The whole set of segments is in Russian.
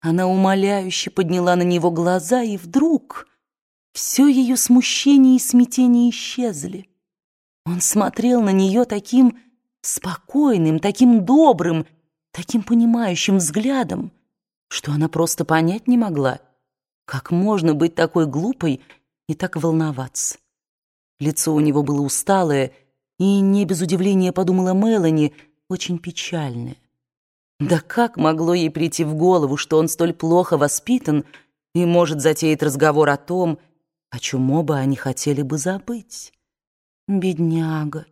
Она умоляюще подняла на него глаза, и вдруг все ее смущение и смятение исчезли. Он смотрел на нее таким спокойным, таким добрым, таким понимающим взглядом, что она просто понять не могла, как можно быть такой глупой и так волноваться. Лицо у него было усталое, и не без удивления подумала Мелани, очень печальное. Да как могло ей прийти в голову, что он столь плохо воспитан и может затеять разговор о том, о чем оба они хотели бы забыть? Бедняга.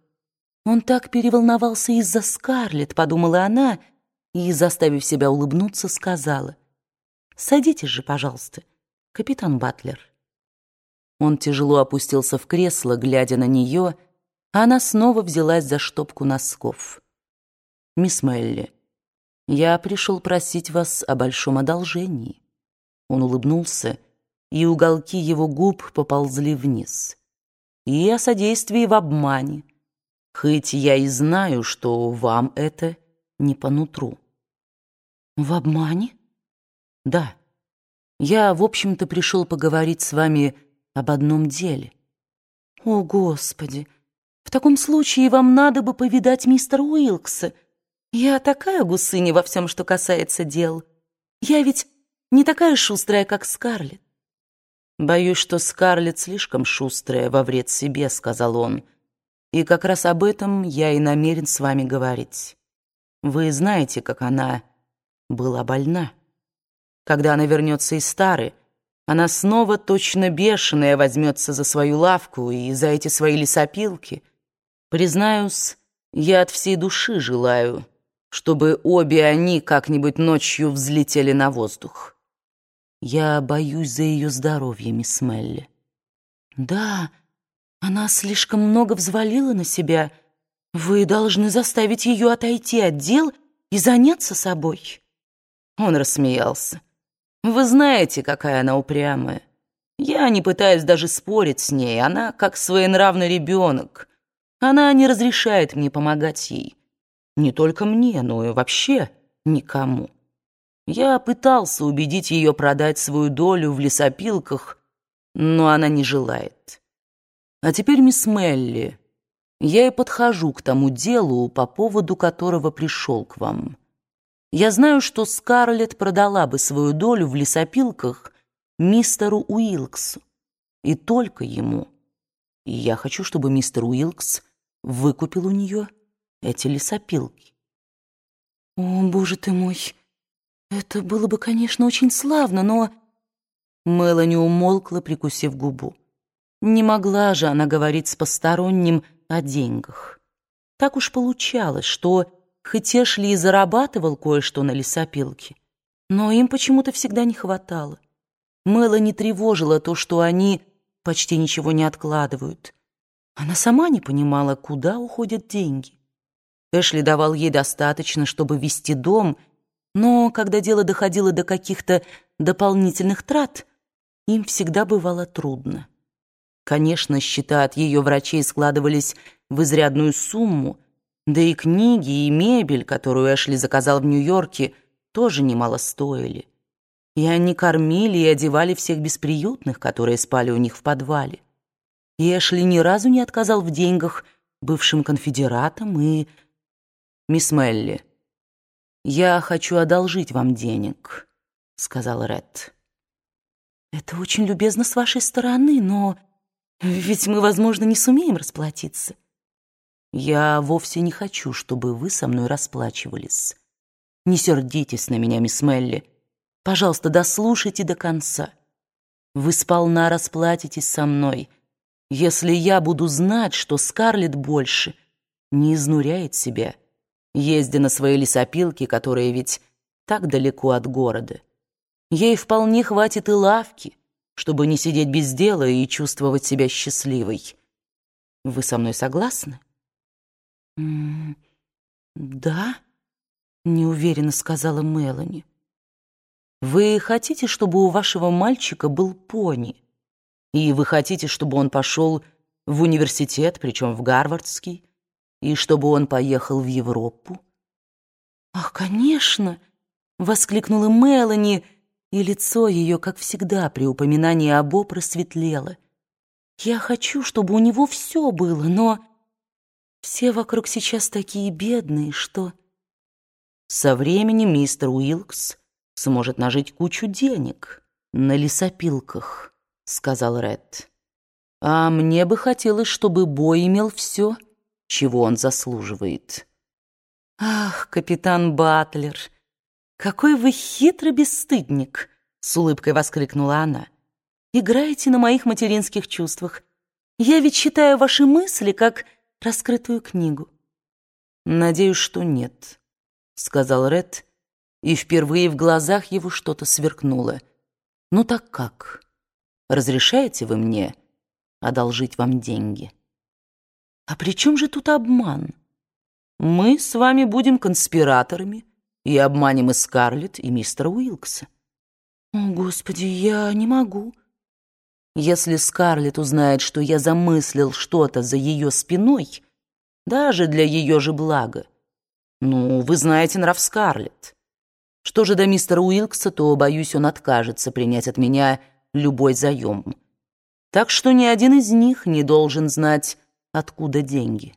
Он так переволновался из-за Скарлетт, подумала она, и, заставив себя улыбнуться, сказала. «Садитесь же, пожалуйста, капитан Батлер». Он тяжело опустился в кресло, глядя на нее, а она снова взялась за штопку носков. «Мисс Мелли, я пришел просить вас о большом одолжении». Он улыбнулся, и уголки его губ поползли вниз. «И о содействии в обмане, хоть я и знаю, что вам это не по нутру». «В обмане?» «Да. Я, в общем-то, пришел поговорить с вами об одном деле». «О, Господи! В таком случае вам надо бы повидать мистера Уилкса», я такая гусыня во всем, что касается дел. Я ведь не такая шустрая, как Скарлетт. «Боюсь, что Скарлетт слишком шустрая во вред себе», — сказал он. «И как раз об этом я и намерен с вами говорить. Вы знаете, как она была больна. Когда она вернется из Стары, она снова точно бешеная возьмется за свою лавку и за эти свои лесопилки. Признаюсь, я от всей души желаю, чтобы обе они как-нибудь ночью взлетели на воздух. Я боюсь за ее здоровье, мисс Мелли. Да, она слишком много взвалила на себя. Вы должны заставить ее отойти от дел и заняться собой. Он рассмеялся. Вы знаете, какая она упрямая. Я не пытаюсь даже спорить с ней. Она как своенравный ребенок. Она не разрешает мне помогать ей. Не только мне, но и вообще никому. Я пытался убедить ее продать свою долю в лесопилках, но она не желает. А теперь, мисс Мелли, я и подхожу к тому делу, по поводу которого пришел к вам. Я знаю, что Скарлетт продала бы свою долю в лесопилках мистеру Уилксу, и только ему. И я хочу, чтобы мистер Уилкс выкупил у нее эти лесопилки. О, боже ты мой, это было бы, конечно, очень славно, но... Мелани умолкла, прикусив губу. Не могла же она говорить с посторонним о деньгах. Так уж получалось, что хоть Эшли и зарабатывал кое-что на лесопилке, но им почему-то всегда не хватало. Мелани тревожила то, что они почти ничего не откладывают. Она сама не понимала, куда уходят деньги. Эшли давал ей достаточно, чтобы вести дом, но когда дело доходило до каких-то дополнительных трат, им всегда бывало трудно. Конечно, счета от ее врачей складывались в изрядную сумму, да и книги, и мебель, которую Эшли заказал в Нью-Йорке, тоже немало стоили. И они кормили и одевали всех бесприютных, которые спали у них в подвале. И Эшли ни разу не отказал в деньгах бывшим конфедератам и «Мисс Мелли, я хочу одолжить вам денег», — сказал Ред. «Это очень любезно с вашей стороны, но ведь мы, возможно, не сумеем расплатиться». «Я вовсе не хочу, чтобы вы со мной расплачивались. Не сердитесь на меня, мисс Мелли. Пожалуйста, дослушайте до конца. Вы сполна расплатитесь со мной, если я буду знать, что Скарлетт больше не изнуряет себя» ездя на свои лесопилки, которые ведь так далеко от города. Ей вполне хватит и лавки, чтобы не сидеть без дела и чувствовать себя счастливой. Вы со мной согласны? М -м да, неуверенно сказала Мелани. Вы хотите, чтобы у вашего мальчика был пони? И вы хотите, чтобы он пошел в университет, причем в Гарвардский? И чтобы он поехал в Европу? «Ах, конечно!» — воскликнула Мелани, и лицо ее, как всегда, при упоминании Або просветлело. Я хочу, чтобы у него все было, но все вокруг сейчас такие бедные, что... Со временем мистер Уилкс сможет нажить кучу денег на лесопилках, сказал Ред. А мне бы хотелось, чтобы Бой имел все, чего он заслуживает. Ах, капитан Батлер, какой вы хитрый бесстыдник, с улыбкой воскликнула она. Играете на моих материнских чувствах. Я ведь читаю ваши мысли как раскрытую книгу. Надеюсь, что нет, сказал Ред, и впервые в глазах его что-то сверкнуло. Ну так как? Разрешаете вы мне одолжить вам деньги? А при чем же тут обман? Мы с вами будем конспираторами и обманем и Скарлетт, и мистера Уилкса. О, Господи, я не могу. Если Скарлетт узнает, что я замыслил что-то за ее спиной, даже для ее же блага, ну, вы знаете нрав Скарлетт. Что же до мистера Уилкса, то, боюсь, он откажется принять от меня любой заем. Так что ни один из них не должен знать, откуда деньги.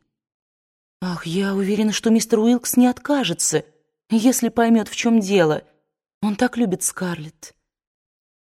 Ах, я уверена, что мистер Уилкс не откажется, если поймет, в чем дело. Он так любит Скарлетт.